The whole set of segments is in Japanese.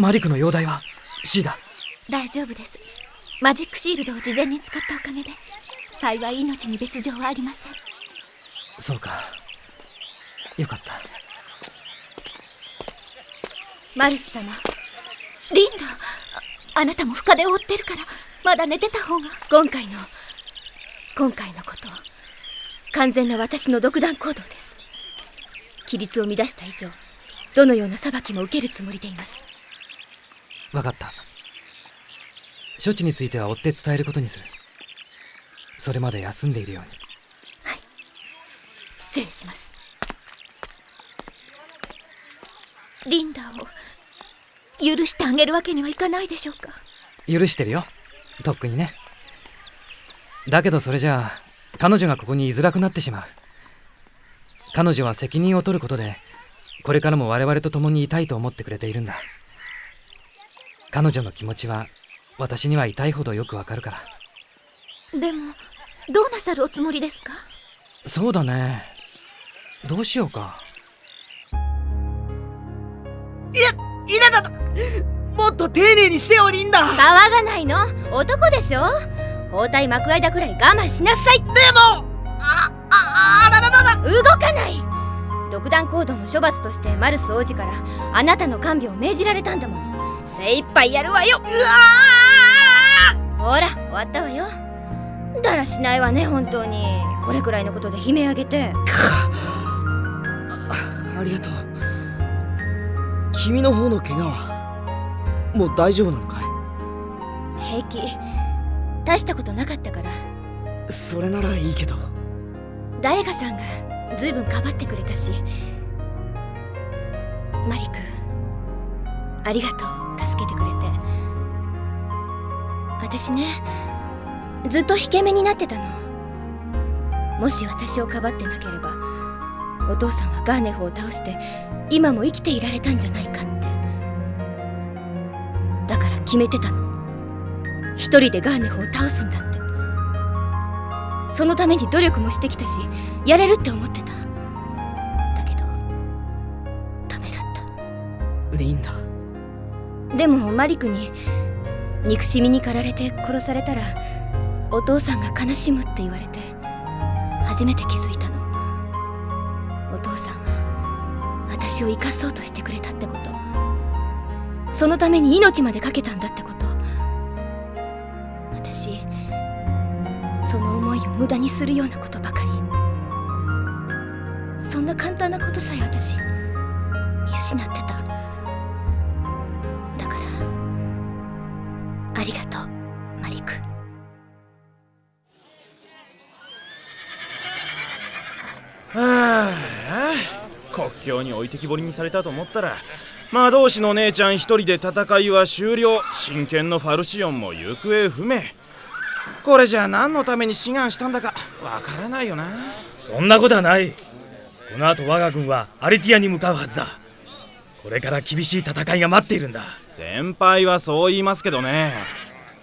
マリクの容体は C だ。大丈夫です。マジックシールドを事前に使ったおかげで幸い命に別状はありません。そうか。よかった。マルス様リンダああなたも深手を負ってるからまだ寝てた方が。今回の今回のこと完全な私の独断行動です。規律を乱した以上どのような裁きも受けるつもりでいます分かった。処置については追って伝えることにする。それまで休んでいるように。はい。失礼します。リンダを許してあげるわけにはいかないでしょうか？許してるよ。とっくにね。だけどそれじゃあ彼女がここに居づらくなってしまう。彼女は責任を取ることでこれからも我々と共にいたいと思ってくれているんだ彼女の気持ちは私には痛いほどよくわかるから。でもどうなさるおつもりですか？そうだね。どうしようか。いや稲田ともっと丁寧にしてよリンダ騒がないの？男でしょ？包帯幕間くらい我慢しなさい。でもあああらららら。動かない。独断行動の処罰としてマルス王子からあなたの看病を命じられたんだもの精一杯やるわよ。うわほら終わったわよ。だらしないわね本当に。これくらいのことで悲鳴あげて。あありがとう。君の方の怪我はもう大丈夫なのか平気。大したことなかったから。いそれならいいけど。誰かさんがずいぶんかばってくれたし。マリクありがとう助けてくれて。私ねずっと引け目になってたの。もし私をかばってなければお父さんはガーネフを倒して今も生きていられたんじゃないかって。だから決めてたの。一人でガーネフを倒すんだって。そのために努力もしてきたしやれるって思ってた。だけどダメだった。リンダでもマリクに憎しみに駆られて殺されたらお父さんが悲しむって言われて初めて気づいたの。お父さんは私を生かそうとしてくれたってこと。そのために命までかけたんだってこと。私その思いを無駄にするようなことばかり。そんな簡単なことさえ私見失ってた。りがとうマリク。はあ国境に置いてきぼりにされたと思ったら魔導士の姉ちゃん一人で戦いは終了。真剣のファルシオンも行方不明。これじゃ何のために志願したんだかわからないよな。そんなことはない。この後我が軍はアリティアに向かうはずだこれから厳しい戦いが待っているんだ。先輩はそう言いますけどね。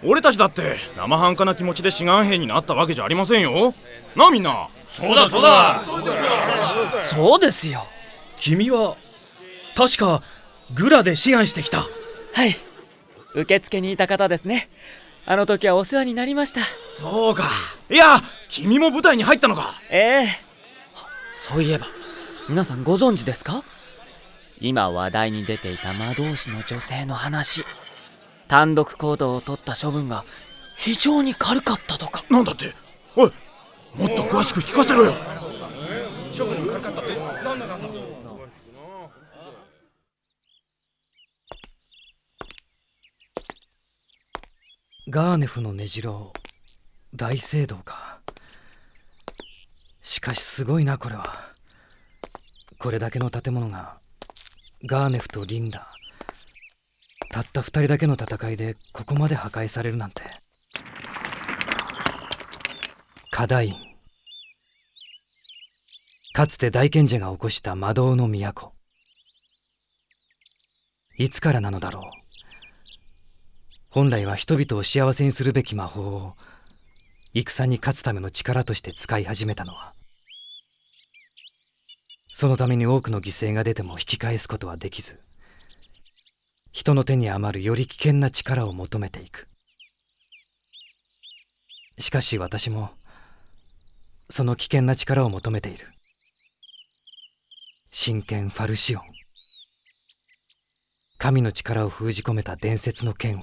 俺たちだって生半可な気持ちで志願兵になったわけじゃありませんよ。なあみんな。そうだそうだ。そうですよ。君は確かグラで志願してきた。はい。受付にいた方ですね。あの時はお世話になりました。そうか。いや君も部隊に入ったのか。ええ。そういえば皆さんご存知ですか？今話題に出ていた魔導士の女性の話。単独行動を取った処分が非常に軽かったとか。なんだって？おいもっと詳しく聞かせろよ。処分が軽かったってなんだなんだガーネフの根城大聖堂か。しかしすごいなこれは。これだけの建物がガーネフとリンダ。たった二人だけの戦いでここまで破壊されるなんて。カダインかつて大賢者が起こした魔導の都。いつからなのだろう。本来は人々を幸せにするべき魔法を戦に勝つための力として使い始めたのはそのために多くの犠牲が出ても引き返すことはできず人の手に余るより危険な力を求めていく。しかし私もその危険な力を求めている。真剣ファルシオン。神の力を封じ込めた伝説の剣を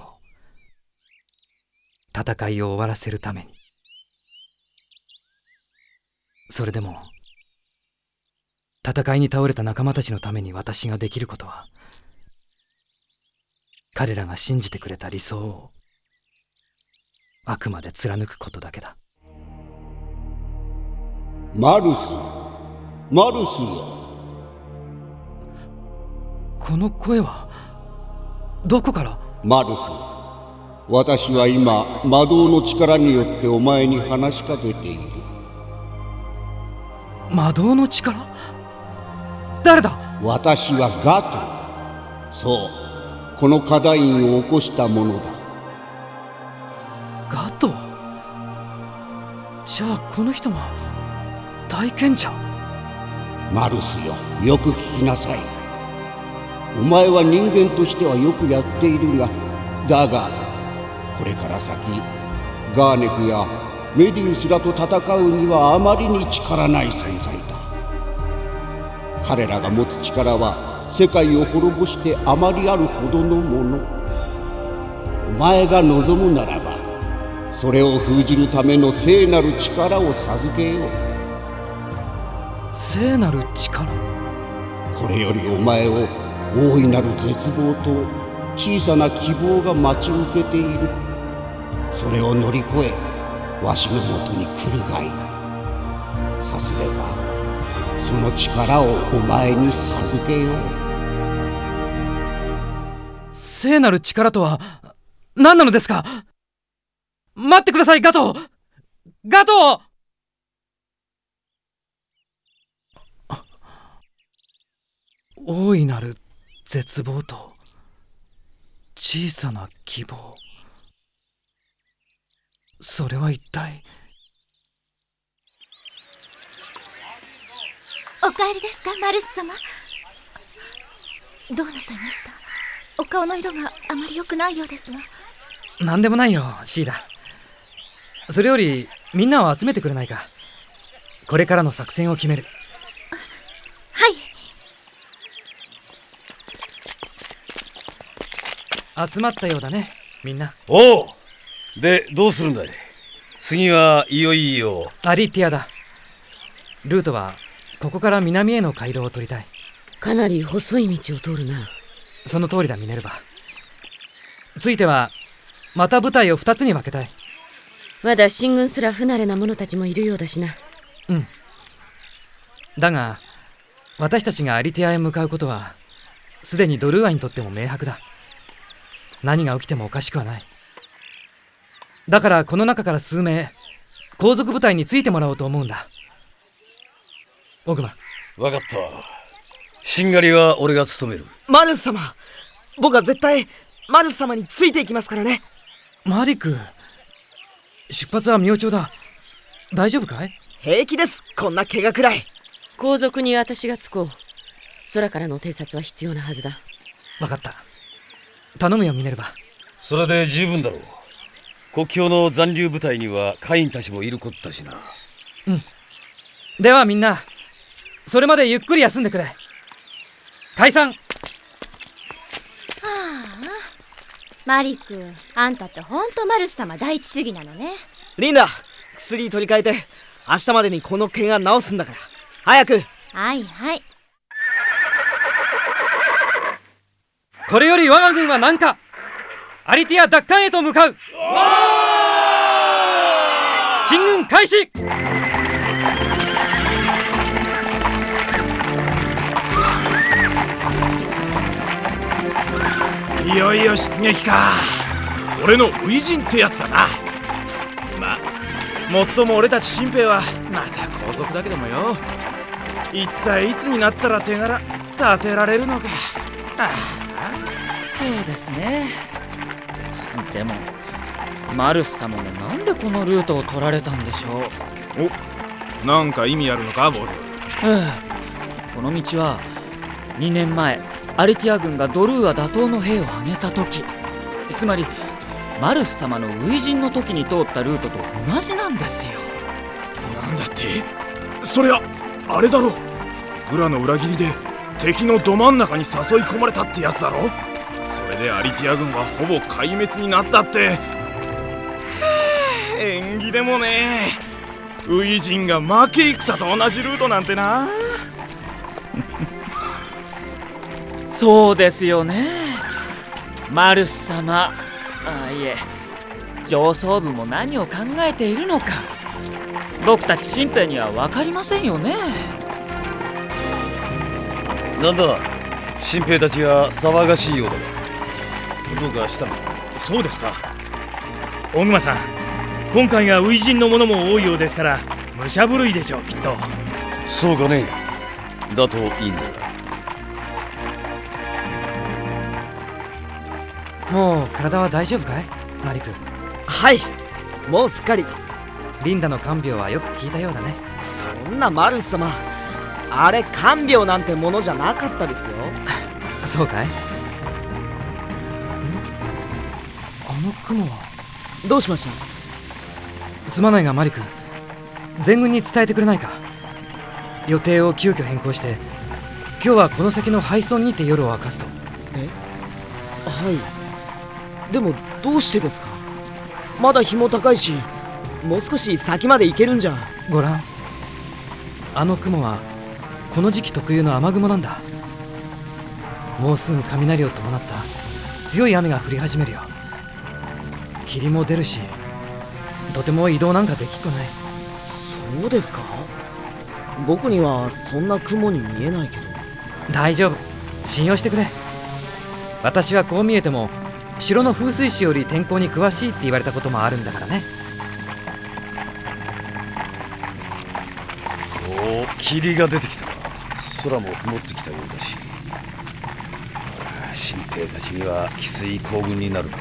戦いを終わらせるために。それでも戦いに倒れた仲間たちのために私ができることは彼らが信じてくれた理想をあくまで貫くことだけだ。マルスマルスよこの声はどこから？マルス私は今魔導の力によってお前に話しかけている。魔導の力？誰だ？私はガトそうこの課題員を起こしたものだ。ガトじゃあこの人が大賢者？マルスよよく聞きなさい。お前は人間としてはよくやっているがだがこれから先ガーネフやメディウスらと戦うにはあまりに力ない存在だ彼らが持つ力は世界を滅ぼしてあまりあるほどのもの。お前が望むならばそれを封じるための聖なる力を授けよう。聖なる力？これよりお前を大いなる絶望と小さな希望が待ち受けている。それを乗り越えわしのもとに来るがいい。さすればその力をお前に授けよう。聖なる力とは何なのですか？待ってくださいガトー。ガトー。大いなる絶望と小さな希望。それは一体お帰りですかマルス様。どうなさいました？お顔の色があまり良くないようですが。何でもないよシーダ。それよりみんなを集めてくれないか。これからの作戦を決める。はい。集まったようだねみんな。おおでどうするんだい？次はいよいよ。アリティアだ。ルートはここから南への回廊を取りたい。かなり細い道を通るな。その通りだミネルヴァ。ついてはまた部隊を2つに分けたい。まだ進軍すら不慣れな者たちもいるようだしな。うん。だが私たちがアリティアへ向かうことはすでにドルーアにとっても明白だ。何が起きてもおかしくはない。だからこの中から数名後続部隊についてもらおうと思うんだオグマわかった。しんがりは俺が務める。マルス様。僕は絶対マルス様についていきますからね。マリク出発は明朝だ。大丈夫かい？平気です。こんな怪我くらい。後続に私がつこう。空からの偵察は必要なはずだ。分かった。頼むよミネルヴァそれで十分だろう。国境の残留部隊には会員たちもいることだしな。ではみんなそれまでゆっくり休んでくれ。解散。マリクあんたってほんとマルス様第一主義なのね。リンダ薬取り替えて明日までにこの怪我治すんだから。早く。はいはい。これより我が軍は南下アリティア奪還へと向かう。進軍開始いよいよ出撃か。俺の初陣ってやつだな。まあもっとも俺たち新兵はまた皇族だけどもよ。一体いつになったら手柄立てられるのか。あそうですね。でもマルス様もなんでこのルートを取られたんでしょう？あなんか意味あるのか坊主。ええ。この道は2年前アリティア軍がドルーア打倒の兵を挙げた時つまりマルス様の初陣の時に通ったルートと同じなんですよ。なんだって？そりゃあれだろ。グラの裏切りで敵のど真ん中に誘い込まれたってやつだろ。それでアリティア軍はほぼ壊滅になったって。縁起でもねえ。初陣が負け戦と同じルートなんてな。そうですよね。マルス様。あいえ。上層部も何を考えているのか。僕たち新兵には分かりませんよね。なんだ新兵たちが騒がしいようだがどうかしたの？そうですか。大熊さん今回が初陣のものも多いようですから武者震いでしょうきっと。そうかね。だといいんだもう体は大丈夫かい？マリクはい。もうすっかり。リンダの看病はよく聞いたようだね。そんなマルス様。あれ看病なんてものじゃなかったですよ。そうかい？ん？あの雲は？どうしました？すまないがマリ君。全軍に伝えてくれないか？予定を急遽変更して今日はこの先の配送にて夜を明かすと。え？はいでもどうしてですか？まだ日も高いしもう少し先まで行けるんじゃ。ご覧あの雲はこの時期特有の雨雲なんだ。もうすぐ雷を伴った強い雨が降り始めるよ。霧も出るしとても移動なんかできっこない。そうですか？僕にはそんな雲に見えないけど。大丈夫。信用してくれ。私はこう見えても城の風水師より天候に詳しいって言われたこともあるんだからね。おお霧が出てきた。な空も曇ってきたようだし。新兵たちにはきつい行軍になるな。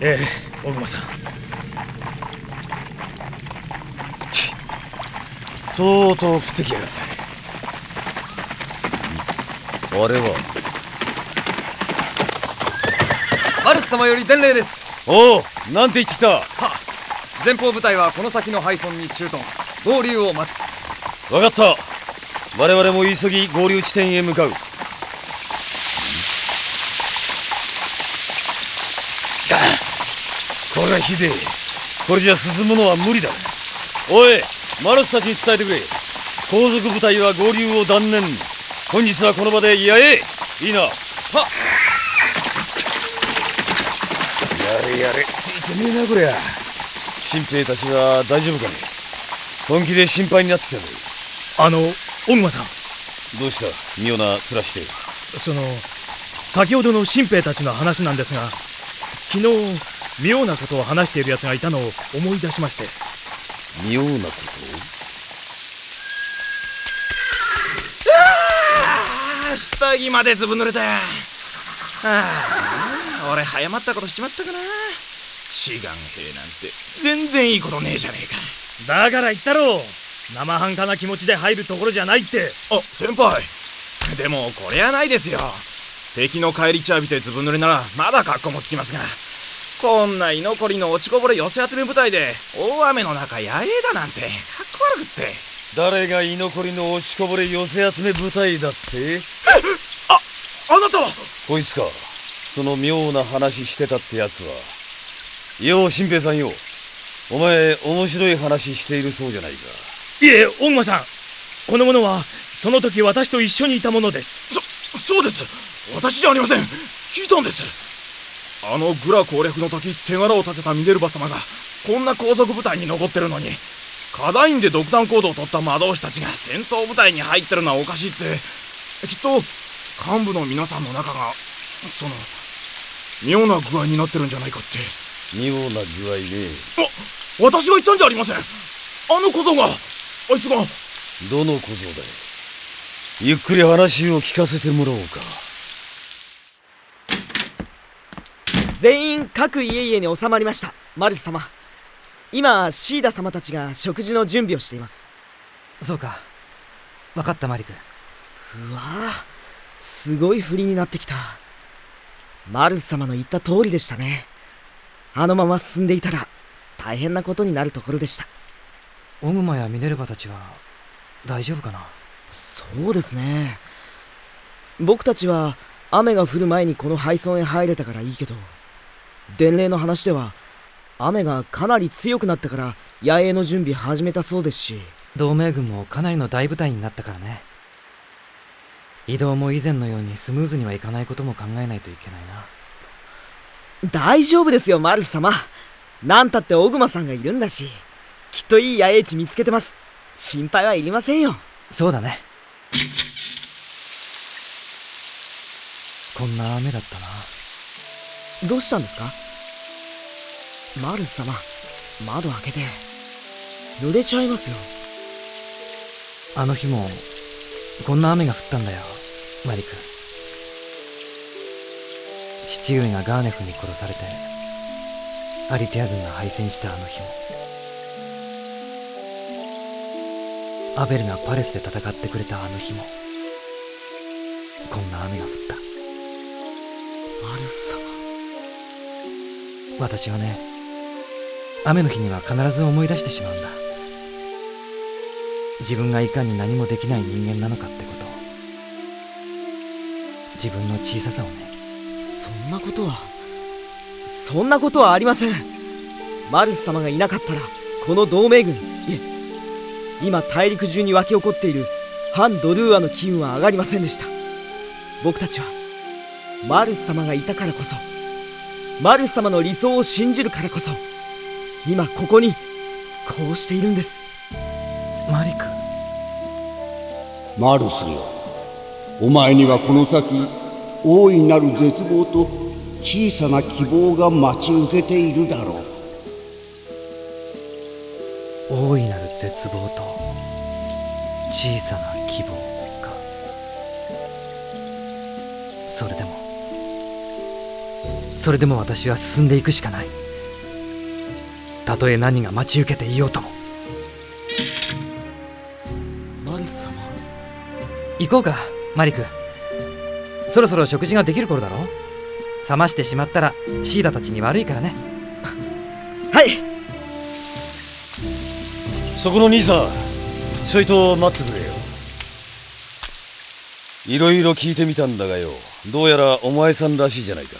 ええ大熊さん。とうとう降ってきやがったあれはマルス様より伝令です。おおなんて言ってきた。は前方部隊はこの先の配送に駐屯。合流を待つ。分かった。我々も急ぎ合流地点へ向かう。これはひでえ。これじゃ進むのは無理だ。おいマルスたちに伝えてくれ。後続部隊は合流を断念。本日はこの場でやえ。いいな。はやれやれ。ついてねえなこりゃ。新兵たちは大丈夫かね？本気で心配になってきたぜあの大熊さん。どうした？妙な面して。その先ほどの新兵たちの話なんですが昨日妙なことを話している奴がいたのを思い出しまして。妙なこと？あ下着までずぶ濡れた。はあ俺早まったことしちまったかな志願兵なんて全然いいことねえじゃねえか。だから言ったろう。生半可な気持ちで入るところじゃないって。あ先輩。でもこれはないですよ。敵の帰り血浴びてずぶ濡れならまだ格好もつきますが。こんな居残りの落ちこぼれ寄せ集め部隊で大雨の中野営だなんて。かっこ悪くって。誰が居残りの落ちこぼれ寄せ集め部隊だって？あなたは？こいつか。その妙な話してたってやつはよう新兵さんよ。お前面白い話しているそうじゃないか。いえ大熊さん。この者はその時私と一緒にいたものです。そそうです。私じゃありません。聞いたんです。あのグラ攻略の時手柄を立てたミネルヴァ様がこんな後続部隊に残ってるのにカダインで独断行動を取った魔導士たちが戦闘部隊に入ってるのはおかしいってきっと幹部の皆さんの中がその妙な具合になってるんじゃないかって妙な具合ねあ私が言ったんじゃありません。あの小僧があいつが。どの小僧だい？ゆっくり話を聞かせてもらおうか。全員各家々に収まりましたマルス様。今シーダ様たちが食事の準備をしています。そうか。分かったマリクうわすごい振りになってきた。マルス様の言った通りでしたねあのまま進んでいたら大変なことになるところでした。オグマやミネルヴァたちは大丈夫かな？そうですね。僕たちは雨が降る前にこの廃村へ入れたからいいけど伝令の話では雨がかなり強くなったから野営の準備始めたそうですし。同盟軍もかなりの大部隊になったからね。移動も以前のようにスムーズにはいかないことも考えないといけないな大丈夫ですよマルス様。なんたってオグマさんがいるんだし。きっといい野営地見つけてます。心配はいりませんよ。そうだね。こんな雨だったな。どうしたんですか？マルス様窓開けて。濡れちゃいますよ。あの日もこんな雨が降ったんだよマリク父上がガーネフに殺されてアリテア軍が敗戦したあの日もアベルがパレスで戦ってくれたあの日もこんな雨が降った。マルス様。私はね雨の日には必ず思い出してしまうんだ。自分がいかに何もできない人間なのかってこと自分の小ささをねそんなことは。そんなことはありません。マルス様がいなかったらこの同盟軍いえ今大陸中に沸き起こっている反ドルーアの機運は上がりませんでした。僕たちはマルス様がいたからこそマルス様の理想を信じるからこそ今ここにこうしているんです。マリク。マルスよ。お前にはこの先大いなる絶望と小さな希望が待ち受けているだろう。大いなる絶望と小さな希望かそれでもそれでも私は進んでいくしかない。たとえ何が待ち受けていようとも。マル様。行こうかマリクそろそろ食事ができる頃だろ？冷ましてしまったらシーダたちに悪いからね。はい。そこの兄さんちょいと待ってくれよ。いろいろ聞いてみたんだがよ。どうやらお前さんらしいじゃないか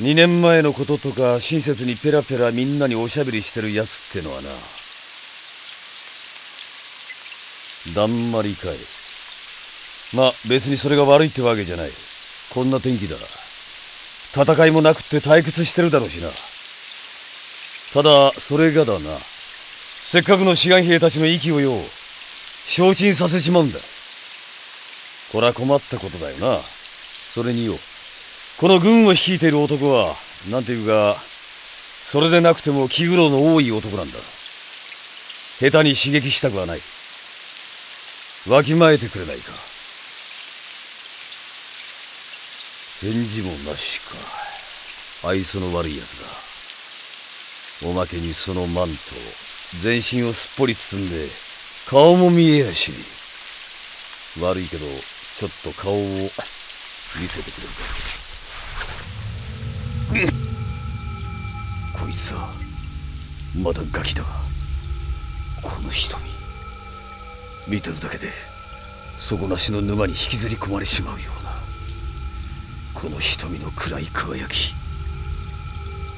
2年前のこととか親切にペラペラみんなにおしゃべりしてるやつってのはな。だんまりかいまあ別にそれが悪いってわけじゃない。こんな天気だ戦いもなくって退屈してるだろうしな。ただそれがだな。せっかくの志願兵たちの息をよ承知させちまうんだ。これは困ったことだよな。それによこの軍を率いている男はなんていうかそれでなくても気苦労の多い男なんだ。下手に刺激したくはない。わきまえてくれないか。返事もなしか。愛想の悪いやつだ。おまけにそのマント全身をすっぽり包んで顔も見えやし。悪いけどちょっと顔を見せてくれるか。こいつはまだガキだ。この瞳。見てるだけで底なしの沼に引きずり込まれしまうよ。この瞳の暗い輝き。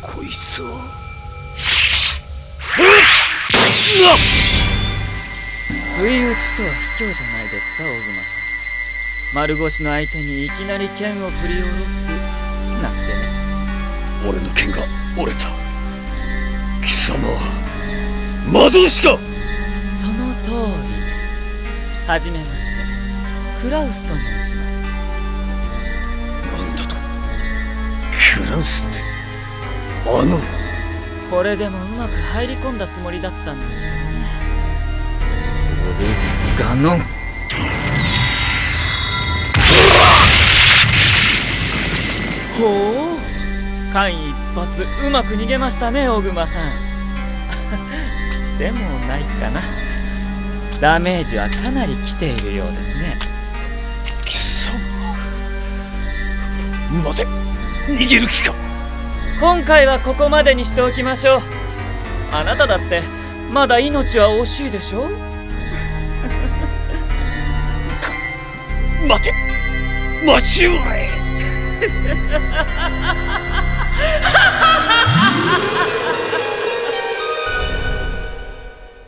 こいつは。不意打ちとは卑怯じゃないですか大熊さん。丸腰の相手にいきなり剣を振り下ろす。なんてね。俺の剣が折れた。貴様は魔導士か。その通り。はじめまして。クラウスと申しますクラウスって。あの。これでもうまく入り込んだつもりだったんですけどね。俺ガノンほう。間一髪うまく逃げましたね小熊さん。でもないかな。ダメージはかなり来ているようですね。貴様。待て逃げる気か。今回はここまでにしておきましょう。あなただってまだ命は惜しいでしょ？待て。待ちうれ。